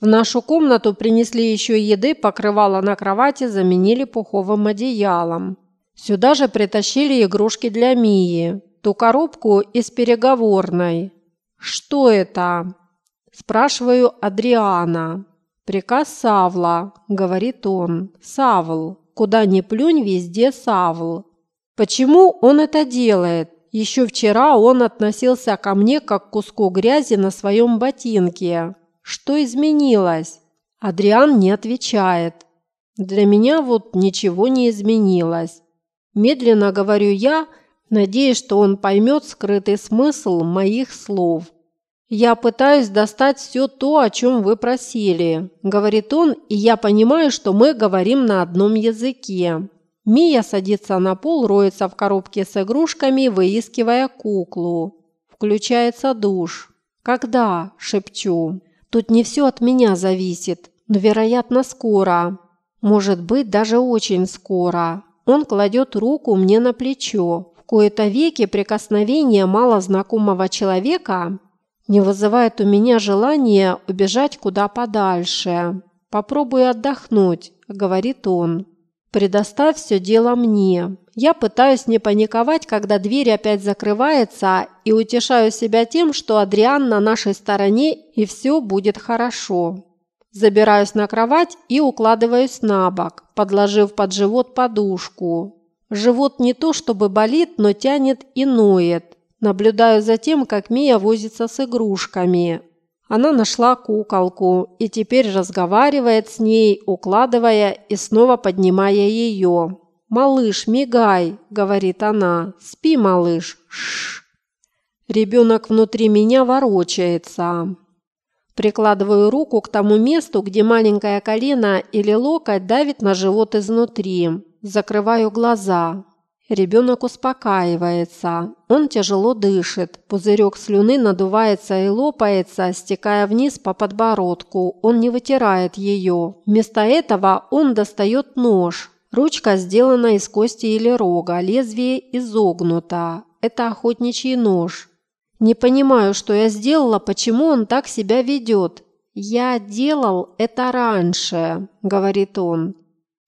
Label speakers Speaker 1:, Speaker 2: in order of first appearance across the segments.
Speaker 1: В нашу комнату принесли еще еды, покрывало на кровати заменили пуховым одеялом. Сюда же притащили игрушки для Мии, ту коробку из переговорной. «Что это?» – спрашиваю Адриана. «Приказ Савла», – говорит он. «Савл. Куда ни плюнь, везде Савл». Почему он это делает? Еще вчера он относился ко мне как к куску грязи на своем ботинке. Что изменилось? Адриан не отвечает. Для меня вот ничего не изменилось. Медленно говорю я, надеясь, что он поймет скрытый смысл моих слов. «Я пытаюсь достать все то, о чем вы просили», – говорит он, и я понимаю, что мы говорим на одном языке. Мия садится на пол, роется в коробке с игрушками, выискивая куклу. Включается душ. «Когда?» – шепчу. «Тут не все от меня зависит, но, вероятно, скоро. Может быть, даже очень скоро». Он кладет руку мне на плечо. В кои-то веки прикосновение малознакомого человека не вызывает у меня желания убежать куда подальше. «Попробуй отдохнуть», – говорит он. «Предоставь все дело мне. Я пытаюсь не паниковать, когда дверь опять закрывается, и утешаю себя тем, что Адриан на нашей стороне, и все будет хорошо». Забираюсь на кровать и укладываюсь на бок, подложив под живот подушку. Живот не то чтобы болит, но тянет и ноет. Наблюдаю за тем, как Мия возится с игрушками. Она нашла куколку и теперь разговаривает с ней, укладывая и снова поднимая ее. «Малыш, мигай!» – говорит она. «Спи, малыш!» Шш. Ребенок внутри меня ворочается. Прикладываю руку к тому месту, где маленькое колено или локоть давит на живот изнутри. Закрываю глаза. Ребенок успокаивается. Он тяжело дышит. Пузырек слюны надувается и лопается, стекая вниз по подбородку. Он не вытирает ее. Вместо этого он достает нож. Ручка сделана из кости или рога, лезвие изогнуто. Это охотничий нож. Не понимаю, что я сделала, почему он так себя ведет. «Я делал это раньше», – говорит он.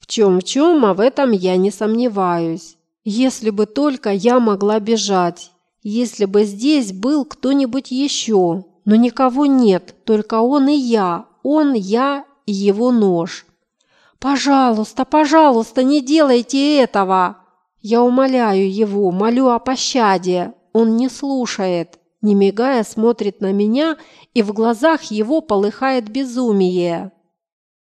Speaker 1: В чем-в чем, а в этом я не сомневаюсь. Если бы только я могла бежать, если бы здесь был кто-нибудь еще, но никого нет, только он и я, он, я и его нож. «Пожалуйста, пожалуйста, не делайте этого!» Я умоляю его, молю о пощаде. Он не слушает, не мигая смотрит на меня, и в глазах его полыхает безумие.